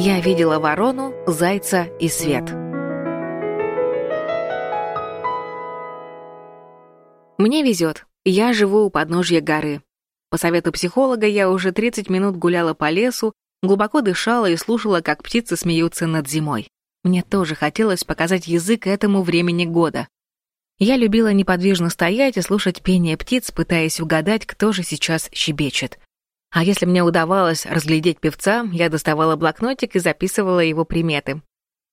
Я видела ворону, зайца и свет. Мне везет. Я живу у подножья горы. По совету психолога я уже 30 минут гуляла по лесу, глубоко дышала и слушала, как птицы смеются над зимой. Мне тоже хотелось показать язык этому времени года. Я любила неподвижно стоять и слушать пение птиц, пытаясь угадать, кто же сейчас щебечет. А если мне удавалось разглядеть певца, я доставала блокнотик и записывала его приметы.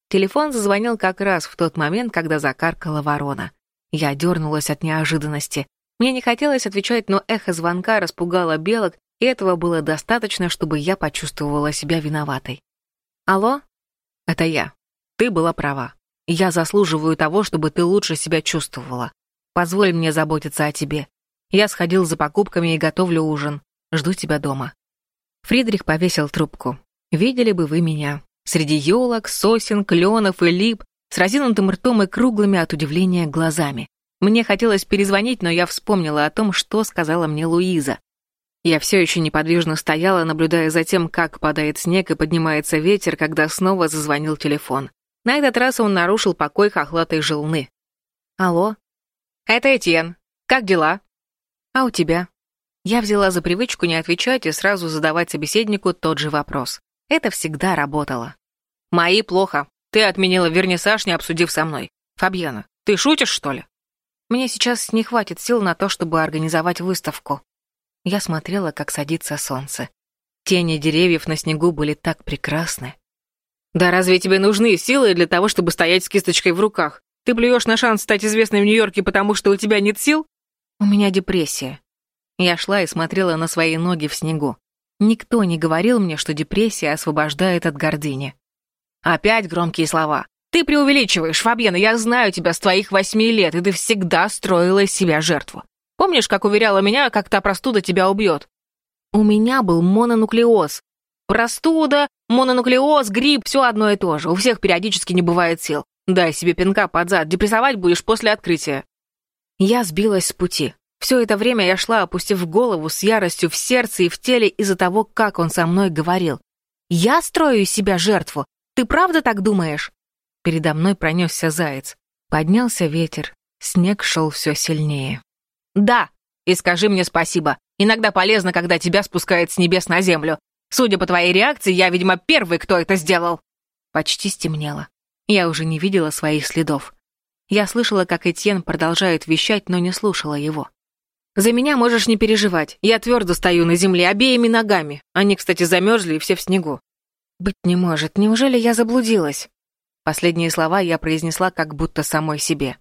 Телефон зазвонил как раз в тот момент, когда закаркала ворона. Я дернулась от неожиданности. Мне не хотелось отвечать, но эхо звонка распугало белок, и этого было достаточно, чтобы я почувствовала себя виноватой. «Алло?» «Это я. Ты была права. Я заслуживаю того, чтобы ты лучше себя чувствовала. Позволь мне заботиться о тебе. Я сходил за покупками и готовлю ужин. Жду тебя дома». Фридрих повесил трубку. «Видели бы вы меня. Среди елок, сосен, кленов и лип, с разинутым ртом и круглыми от удивления глазами. Мне хотелось перезвонить, но я вспомнила о том, что сказала мне Луиза. Я все еще неподвижно стояла, наблюдая за тем, как падает снег и поднимается ветер, когда снова зазвонил телефон. На этот раз он нарушил покой хохлатой желны. «Алло?» «Это Этьен. Как дела?» «А у тебя?» Я взяла за привычку не отвечать и сразу задавать собеседнику тот же вопрос. Это всегда работало. «Мои плохо. Ты отменила вернисаж, не обсудив со мной. Фабьена, ты шутишь, что ли?» «Мне сейчас не хватит сил на то, чтобы организовать выставку». Я смотрела, как садится солнце. Тени деревьев на снегу были так прекрасны. Да разве тебе нужны силы для того, чтобы стоять с кисточкой в руках? Ты плюешь на шанс стать известной в Нью-Йорке, потому что у тебя нет сил? У меня депрессия. Я шла и смотрела на свои ноги в снегу. Никто не говорил мне, что депрессия освобождает от гордыни. Опять громкие слова. Ты преувеличиваешь, Фабьена, я знаю тебя с твоих восьми лет, и ты всегда строила из себя жертву. Помнишь, как уверяла меня, как та простуда тебя убьет? У меня был мононуклеоз, Простуда, мононуклеоз, грипп — все одно и то же. У всех периодически не бывает сил. Дай себе пинка под зад, депрессовать будешь после открытия. Я сбилась с пути. Все это время я шла, опустив голову с яростью в сердце и в теле из-за того, как он со мной говорил. «Я строю себя жертву. Ты правда так думаешь?» Передо мной пронесся заяц. Поднялся ветер. Снег шел все сильнее. «Да, и скажи мне спасибо. Иногда полезно, когда тебя спускает с небес на землю. Судя по твоей реакции, я, видимо, первый, кто это сделал». Почти стемнело. Я уже не видела своих следов. Я слышала, как Этьен продолжает вещать, но не слушала его. «За меня можешь не переживать. Я твердо стою на земле обеими ногами. Они, кстати, замерзли и все в снегу». «Быть не может. Неужели я заблудилась?» Последние слова я произнесла как будто самой себе.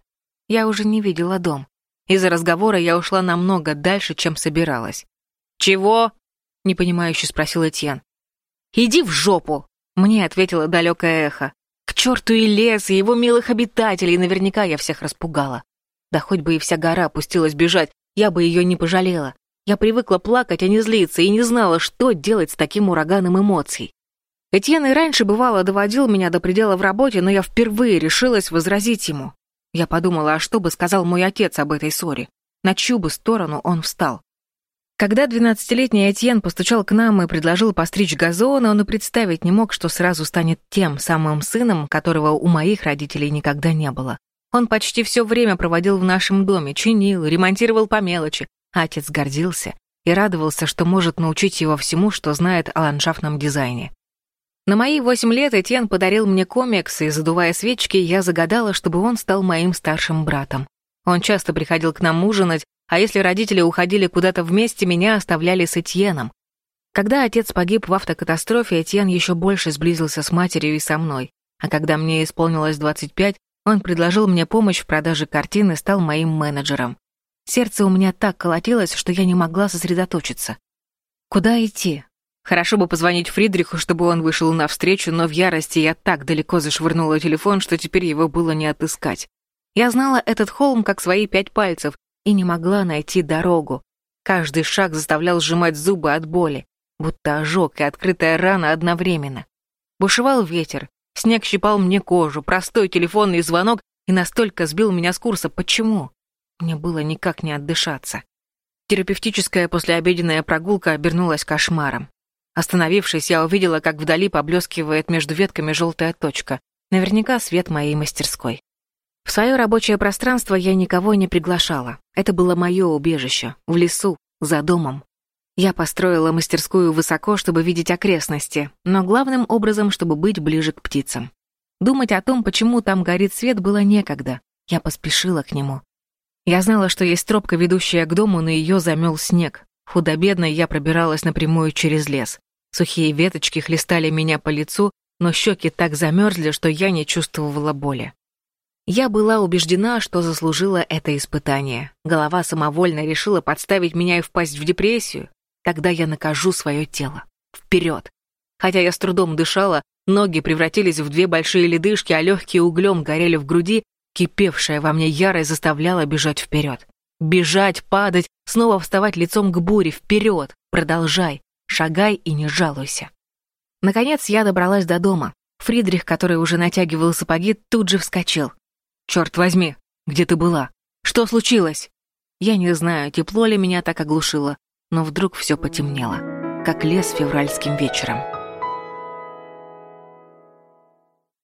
Я уже не видела дом. Из-за разговора я ушла намного дальше, чем собиралась. «Чего?» — непонимающе спросил Этьен. «Иди в жопу!» — мне ответило далекое эхо. «К черту и лес, и его милых обитателей, наверняка я всех распугала. Да хоть бы и вся гора опустилась бежать, я бы ее не пожалела. Я привыкла плакать, а не злиться, и не знала, что делать с таким ураганом эмоций. Этьен и раньше, бывало, доводил меня до предела в работе, но я впервые решилась возразить ему. Я подумала, а что бы сказал мой отец об этой ссоре? На чью бы сторону он встал? Когда двенадцатилетний Этьен постучал к нам и предложил постричь газон, он и представить не мог, что сразу станет тем самым сыном, которого у моих родителей никогда не было. Он почти все время проводил в нашем доме, чинил, ремонтировал по мелочи. Отец гордился и радовался, что может научить его всему, что знает о ландшафтном дизайне. На мои восемь лет Этьен подарил мне комикс, и, задувая свечки, я загадала, чтобы он стал моим старшим братом. Он часто приходил к нам ужинать, а если родители уходили куда-то вместе, меня оставляли с Этьеном. Когда отец погиб в автокатастрофе, Этьен еще больше сблизился с матерью и со мной. А когда мне исполнилось 25, он предложил мне помощь в продаже картин и стал моим менеджером. Сердце у меня так колотилось, что я не могла сосредоточиться. Куда идти? Хорошо бы позвонить Фридриху, чтобы он вышел навстречу, но в ярости я так далеко зашвырнула телефон, что теперь его было не отыскать. Я знала этот холм как свои пять пальцев, и не могла найти дорогу. Каждый шаг заставлял сжимать зубы от боли, будто ожог и открытая рана одновременно. Бушевал ветер, снег щипал мне кожу, простой телефонный звонок и настолько сбил меня с курса. Почему? Мне было никак не отдышаться. Терапевтическая послеобеденная прогулка обернулась кошмаром. Остановившись, я увидела, как вдали поблескивает между ветками желтая точка. Наверняка свет моей мастерской. В свое рабочее пространство я никого не приглашала. Это было мое убежище, в лесу, за домом. Я построила мастерскую высоко, чтобы видеть окрестности, но главным образом, чтобы быть ближе к птицам. Думать о том, почему там горит свет, было некогда. Я поспешила к нему. Я знала, что есть тропка, ведущая к дому, но ее замел снег. Худо-бедно я пробиралась напрямую через лес. Сухие веточки хлестали меня по лицу, но щеки так замерзли, что я не чувствовала боли. Я была убеждена, что заслужила это испытание. Голова самовольно решила подставить меня и впасть в депрессию. Тогда я накажу свое тело. Вперед! Хотя я с трудом дышала, ноги превратились в две большие ледышки, а легкие углем горели в груди, кипевшая во мне ярость заставляла бежать вперед. Бежать, падать, снова вставать лицом к буре, вперед, продолжай, шагай и не жалуйся. Наконец я добралась до дома. Фридрих, который уже натягивал сапоги, тут же вскочил. «Черт возьми, где ты была? Что случилось?» Я не знаю, тепло ли меня так оглушило, но вдруг все потемнело, как лес февральским вечером.